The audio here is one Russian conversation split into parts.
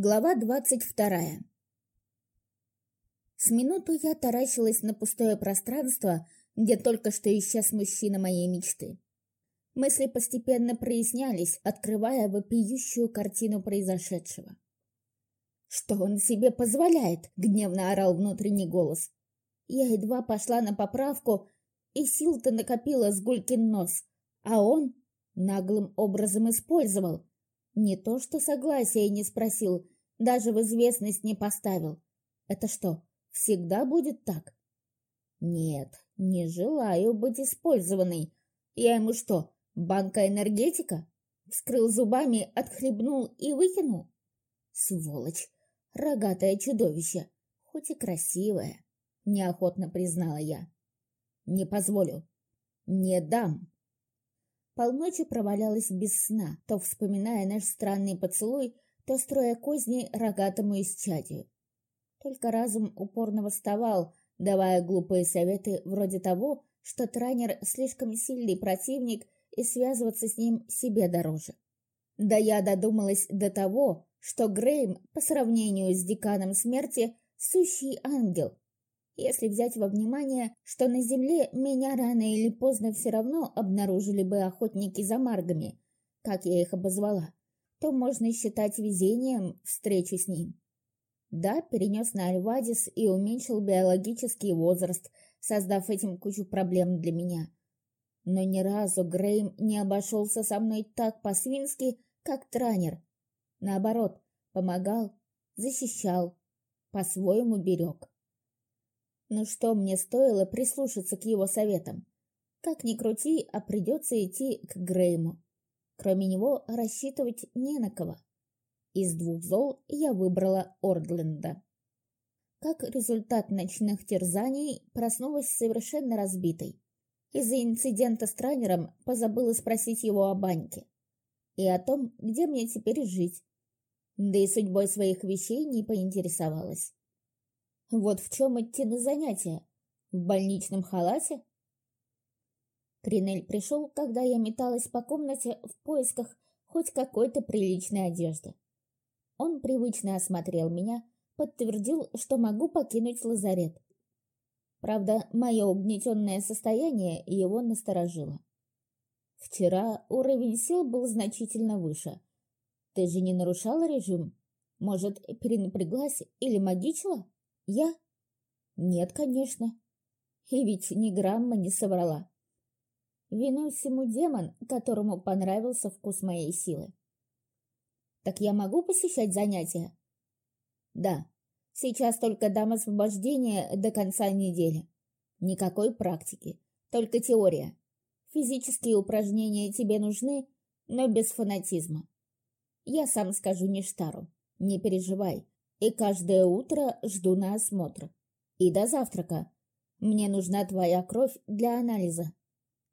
Глава двадцать вторая С минуту я таращилась на пустое пространство, где только что исчез мужчина моей мечты. Мысли постепенно прояснялись, открывая вопиющую картину произошедшего. «Что он себе позволяет?» — гневно орал внутренний голос. Я едва пошла на поправку, и сил-то накопила с гулькин нос, а он наглым образом использовал, не то что согласия не спросил, даже в известность не поставил. Это что, всегда будет так? Нет, не желаю быть использованной. Я ему что, банка энергетика? Вскрыл зубами, отхлебнул и выкинул? Сволочь, рогатое чудовище, хоть и красивое, неохотно признала я. Не позволю. Не дам. Полночи провалялась без сна, то вспоминая наш странный поцелуй, то строя козни рогатому исчадию. Только разум упорно восставал, давая глупые советы вроде того, что тренер слишком сильный противник и связываться с ним себе дороже. Да я додумалась до того, что Грейм по сравнению с деканом смерти сущий ангел, если взять во внимание, что на Земле меня рано или поздно все равно обнаружили бы охотники за маргами, как я их обозвала, то можно считать везением встречу с ним. Да, перенес на Альвадис и уменьшил биологический возраст, создав этим кучу проблем для меня. Но ни разу Грейм не обошелся со мной так по-свински, как Транер. Наоборот, помогал, защищал, по-своему берег. Ну что мне стоило прислушаться к его советам? Как ни крути, а придется идти к Грейму. Кроме него рассчитывать не на кого. Из двух зол я выбрала Ордленда. Как результат ночных терзаний проснулась совершенно разбитой. Из-за инцидента с тренером позабыла спросить его о баньке. И о том, где мне теперь жить. Да и судьбой своих вещей не поинтересовалась. Вот в чем идти на занятия? В больничном халате? Кринель пришел, когда я металась по комнате в поисках хоть какой-то приличной одежды. Он привычно осмотрел меня, подтвердил, что могу покинуть лазарет. Правда, мое угнетенное состояние его насторожило. Вчера уровень сил был значительно выше. Ты же не нарушала режим? Может, перенапряглась или магичила? Я? Нет, конечно. И ведь ни грамма не соврала. Виной всему демон, которому понравился вкус моей силы. Так я могу посещать занятия? Да. Сейчас только дам освобождение до конца недели. Никакой практики, только теория. Физические упражнения тебе нужны, но без фанатизма. Я сам скажу Ништару. Не переживай, и каждое утро жду на осмотр. И до завтрака. Мне нужна твоя кровь для анализа.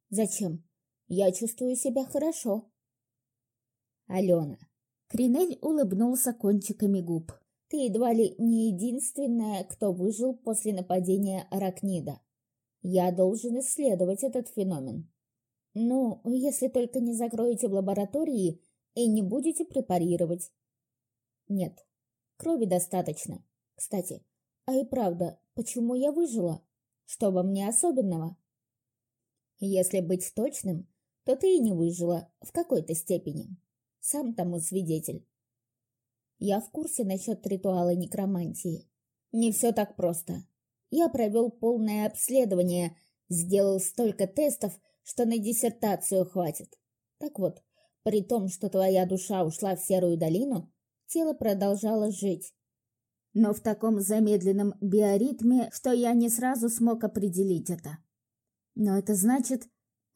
Зачем? Я чувствую себя хорошо. Алена. Кринель улыбнулся кончиками губ. Ты едва ли не единственная, кто выжил после нападения аракнида. Я должен исследовать этот феномен. Ну, если только не закроете в лаборатории и не будете препарировать. Нет, Крови достаточно. Кстати, а и правда, почему я выжила? Что во мне особенного? Если быть точным, то ты и не выжила в какой-то степени. Сам тому свидетель. Я в курсе насчет ритуала некромантии. Не все так просто. Я провел полное обследование, сделал столько тестов, что на диссертацию хватит. Так вот, при том, что твоя душа ушла в Серую долину, тело продолжало жить. Но в таком замедленном биоритме, что я не сразу смог определить это. Но это значит...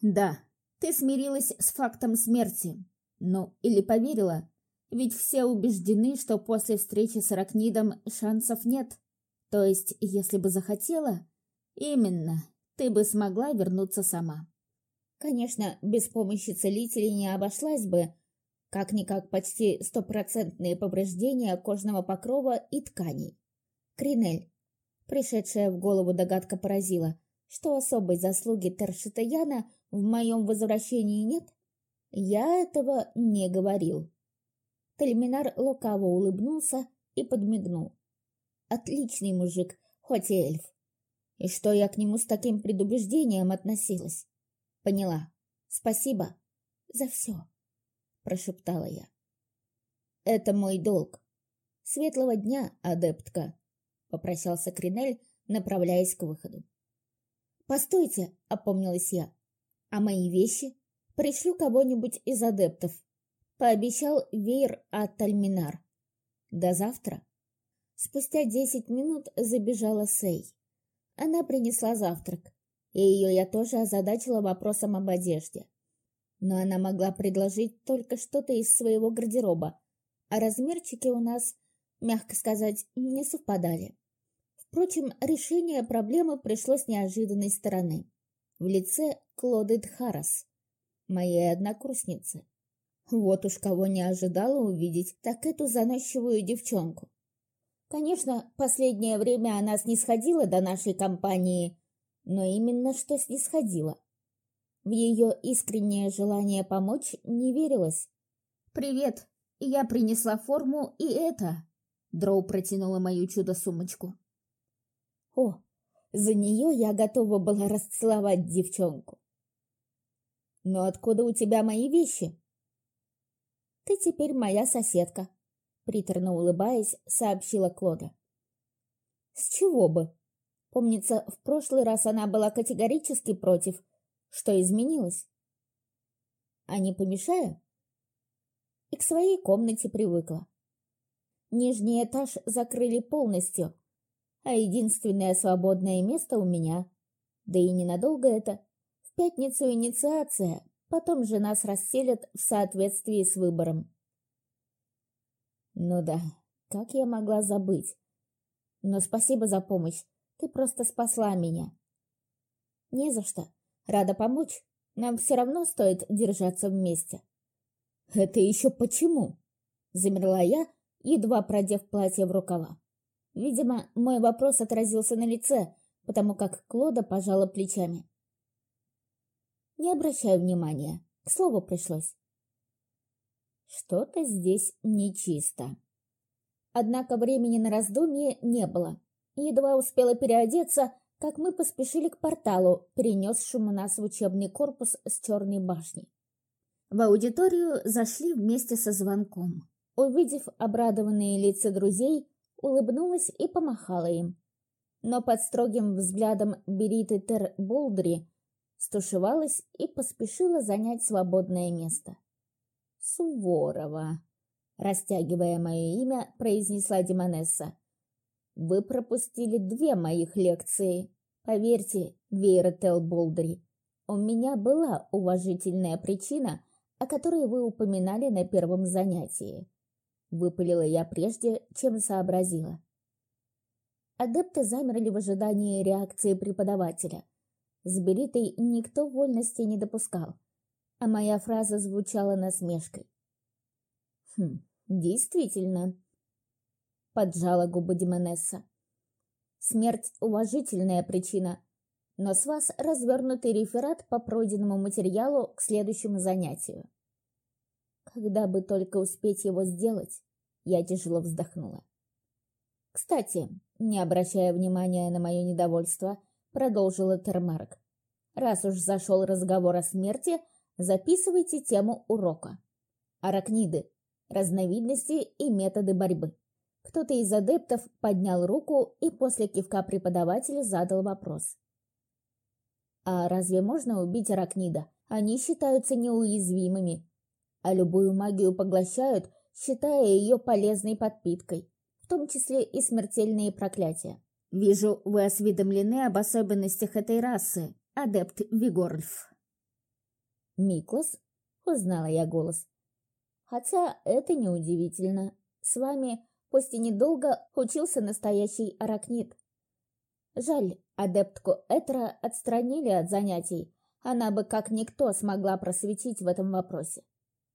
Да, ты смирилась с фактом смерти. Ну, или поверила. Ведь все убеждены, что после встречи с Аракнидом шансов нет. То есть, если бы захотела... Именно, ты бы смогла вернуться сама. Конечно, без помощи целителей не обошлась бы, как-никак почти стопроцентные повреждения кожного покрова и тканей. Кринель. Пришедшая в голову догадка поразила, что особой заслуги Тершитаяна в моем возвращении нет. Я этого не говорил. Тальминар лукаво улыбнулся и подмигнул. Отличный мужик, хоть и эльф. И что я к нему с таким предубеждением относилась? Поняла. Спасибо за все, прошептала я. Это мой долг. Светлого дня, адептка, попрощался Кринель, направляясь к выходу. «Постойте!» — опомнилась я. «А мои вещи? Пришлю кого-нибудь из адептов», — пообещал Вейр Аттальминар. «До завтра». Спустя десять минут забежала Сей. Она принесла завтрак, и ее я тоже озадачила вопросом об одежде. Но она могла предложить только что-то из своего гардероба, а размерчики у нас, мягко сказать, не совпадали. Впрочем, решение проблемы пришло с неожиданной стороны. В лице Клоды Дхарас, моей однокурсницы. Вот уж кого не ожидала увидеть, так эту заносчивую девчонку. Конечно, последнее время она снисходила до нашей компании, но именно что снисходила. В ее искреннее желание помочь не верилось. «Привет, я принесла форму и это...» Дроу протянула мою чудо-сумочку. О, за нее я готова была расцеловать девчонку. Но откуда у тебя мои вещи? Ты теперь моя соседка, приторно улыбаясь, сообщила Клода. С чего бы? Помнится, в прошлый раз она была категорически против. Что изменилось? А не помешаю? И к своей комнате привыкла. Нижний этаж закрыли полностью, а единственное свободное место у меня. Да и ненадолго это. В пятницу инициация, потом же нас расселят в соответствии с выбором. Ну да, как я могла забыть? Но спасибо за помощь, ты просто спасла меня. Не за что. Рада помочь. Нам все равно стоит держаться вместе. Это еще почему? Замерла я, едва продев платье в рукава. Видимо, мой вопрос отразился на лице, потому как Клода пожала плечами. Не обращаю внимания. К слову пришлось. Что-то здесь нечисто. Однако времени на раздумье не было. Едва успела переодеться, как мы поспешили к порталу, перенесшему нас в учебный корпус с черной башней. В аудиторию зашли вместе со звонком. Увидев обрадованные лица друзей, улыбнулась и помахала им. Но под строгим взглядом Бериты Тер Болдри стушевалась и поспешила занять свободное место. «Суворова», — растягивая мое имя, произнесла Демонесса. «Вы пропустили две моих лекции. Поверьте, Вейра Тел Болдри, у меня была уважительная причина, о которой вы упоминали на первом занятии. Выпалила я прежде, чем сообразила. Адепты замерли в ожидании реакции преподавателя. С Беритой никто вольности не допускал, а моя фраза звучала насмешкой. «Хм, действительно», — поджала губы Демонесса. «Смерть — уважительная причина, но с вас развернутый реферат по пройденному материалу к следующему занятию». Когда бы только успеть его сделать, я тяжело вздохнула. Кстати, не обращая внимания на мое недовольство, продолжила Термарк. Раз уж зашел разговор о смерти, записывайте тему урока. Аракниды. Разновидности и методы борьбы. Кто-то из адептов поднял руку и после кивка преподавателя задал вопрос. А разве можно убить аракнида? Они считаются неуязвимыми, а любую магию поглощают, считая ее полезной подпиткой, в том числе и смертельные проклятия. Вижу, вы осведомлены об особенностях этой расы, адепт Вигорльф. Миклас? Узнала я голос. Хотя это неудивительно. С вами, пусть и недолго, учился настоящий аракнит. Жаль, адептку Этра отстранили от занятий. Она бы как никто смогла просветить в этом вопросе.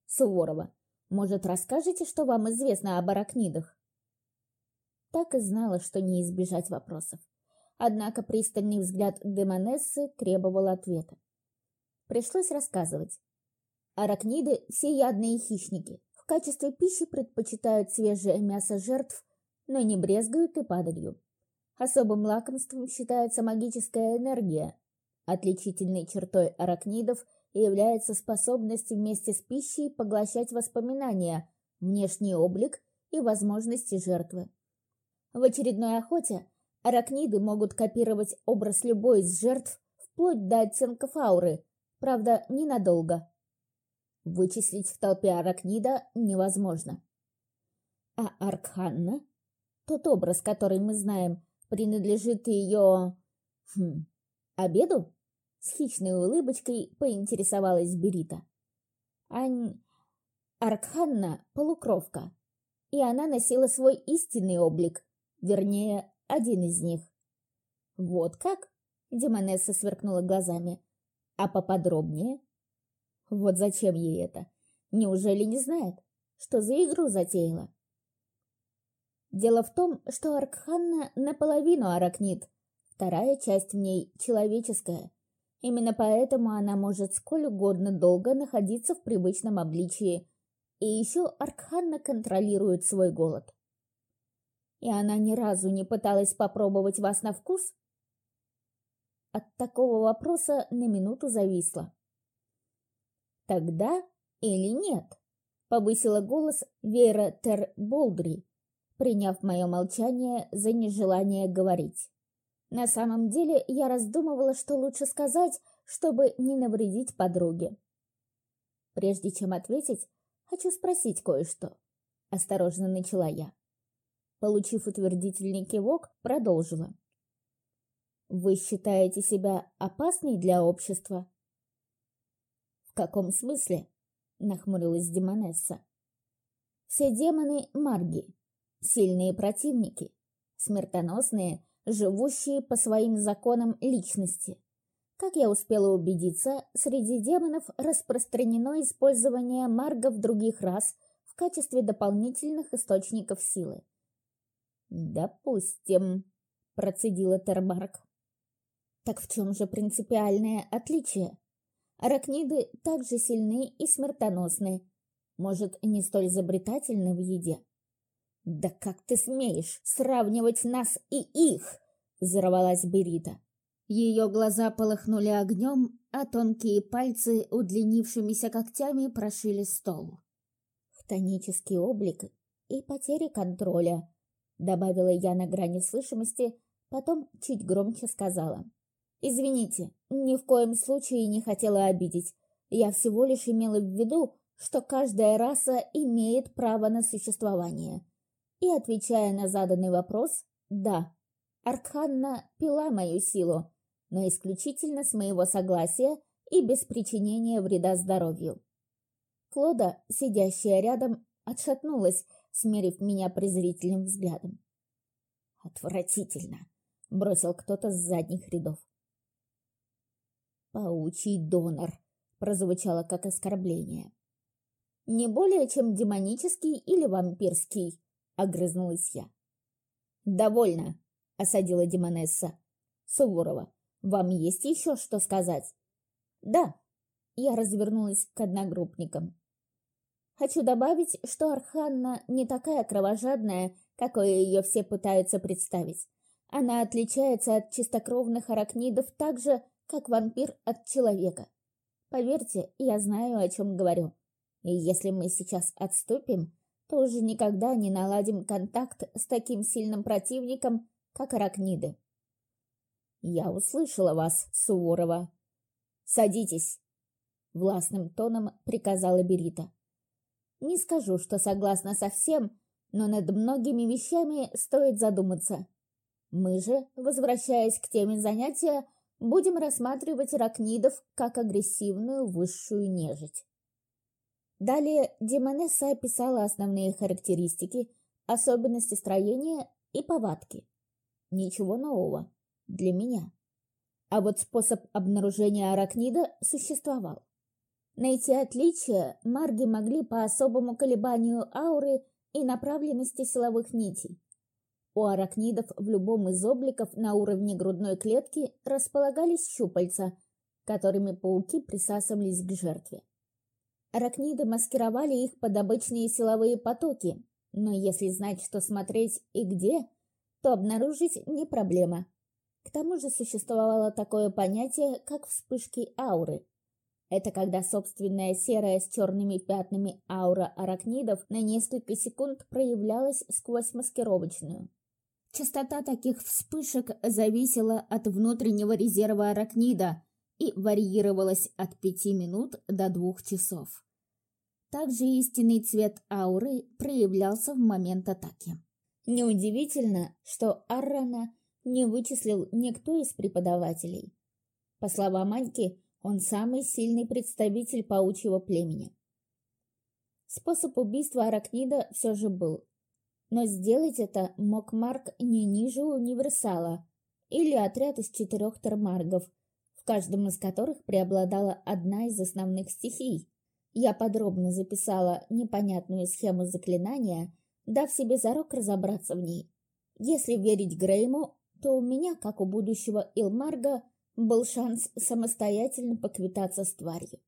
Суворова. Может, расскажете, что вам известно об аракнидах?» Так и знала, что не избежать вопросов. Однако пристальный взгляд Демонессы требовал ответа. Пришлось рассказывать. Аракниды – всеядные хищники. В качестве пищи предпочитают свежее мясо жертв, но не брезгуют и падалью. Особым лакомством считается магическая энергия. Отличительной чертой аракнидов является способность вместе с пищей поглощать воспоминания, внешний облик и возможности жертвы. В очередной охоте аракниды могут копировать образ любой из жертв вплоть до оттенков ауры, правда, ненадолго. Вычислить в толпе аракнида невозможно. А Аркханна, тот образ, который мы знаем, принадлежит ее... Хм, обеду? С хищной улыбочкой поинтересовалась Берита. Ань... Аркханна — полукровка, и она носила свой истинный облик, вернее, один из них. Вот как? Демонесса сверкнула глазами. А поподробнее? Вот зачем ей это? Неужели не знает, что за игру затеяла? Дело в том, что Аркханна наполовину аракнит, вторая часть в ней человеческая. Именно поэтому она может сколь угодно долго находиться в привычном обличии. И еще Аркханна контролирует свой голод. И она ни разу не пыталась попробовать вас на вкус? От такого вопроса на минуту зависла. «Тогда или нет?» — повысила голос Вера Тер Болдри, приняв мое молчание за нежелание говорить. На самом деле я раздумывала, что лучше сказать, чтобы не навредить подруге. Прежде чем ответить, хочу спросить кое-что. Осторожно начала я. Получив утвердительный кивок, продолжила. Вы считаете себя опасной для общества? В каком смысле? Нахмурилась Демонесса. Все демоны – марги, сильные противники, смертоносные, живущие по своим законам личности. Как я успела убедиться, среди демонов распространено использование маргов других рас в качестве дополнительных источников силы. «Допустим», – процедила Тербарк. Так в чем же принципиальное отличие? Аракниды также сильны и смертоносны. Может, не столь изобретательны в еде. «Да как ты смеешь сравнивать нас и их?» — взорвалась Берита. Ее глаза полыхнули огнем, а тонкие пальцы удлинившимися когтями прошили стол. «Хтонический облик и потеря контроля», — добавила я на грани слышимости, потом чуть громче сказала. Извините, ни в коем случае не хотела обидеть. Я всего лишь имела в виду, что каждая раса имеет право на существование. И, отвечая на заданный вопрос, да, Аркханна пила мою силу, но исключительно с моего согласия и без причинения вреда здоровью. Клода, сидящая рядом, отшатнулась, смерив меня презрительным взглядом. «Отвратительно!» — бросил кто-то с задних рядов. «Паучий донор», — прозвучало как оскорбление. «Не более, чем демонический или вампирский», — огрызнулась я. «Довольно», — осадила демонесса. «Суворова, вам есть еще что сказать?» «Да», — я развернулась к одногруппникам. «Хочу добавить, что Арханна не такая кровожадная, какой ее все пытаются представить. Она отличается от чистокровных аракнидов так же, как вампир от человека. Поверьте, я знаю, о чем говорю. И если мы сейчас отступим, то уже никогда не наладим контакт с таким сильным противником, как аракниды. Я услышала вас, Суворова. Садитесь. Властным тоном приказала Берита. Не скажу, что согласна со всем, но над многими вещами стоит задуматься. Мы же, возвращаясь к теме занятия, будем рассматривать ракнидов как агрессивную высшую нежить. Далее Демонесса описала основные характеристики, особенности строения и повадки. Ничего нового для меня. А вот способ обнаружения аракнида существовал. Найти отличия марги могли по особому колебанию ауры и направленности силовых нитей. У аракнидов в любом из обликов на уровне грудной клетки располагались щупальца, которыми пауки присасывались к жертве. Аракниды маскировали их под обычные силовые потоки, но если знать, что смотреть и где, то обнаружить не проблема. К тому же существовало такое понятие, как вспышки ауры. Это когда собственная серая с черными пятнами аура аракнидов на несколько секунд проявлялась сквозь маскировочную. Частота таких вспышек зависела от внутреннего резерва аракнида и варьировалась от пяти минут до двух часов. Также истинный цвет ауры проявлялся в момент атаки. Неудивительно, что Аррана не вычислил никто из преподавателей. По словам Аньки, он самый сильный представитель паучьего племени. Способ убийства Аракнида все же был, но сделать это мог Марк не ниже универсала или отряд из четырех термаргов, в каждом из которых преобладала одна из основных стихий. Я подробно записала непонятную схему заклинания, дав себе зарок разобраться в ней. Если верить Грейму, то у меня, как у будущего Илмарга, был шанс самостоятельно поквитаться с тварью.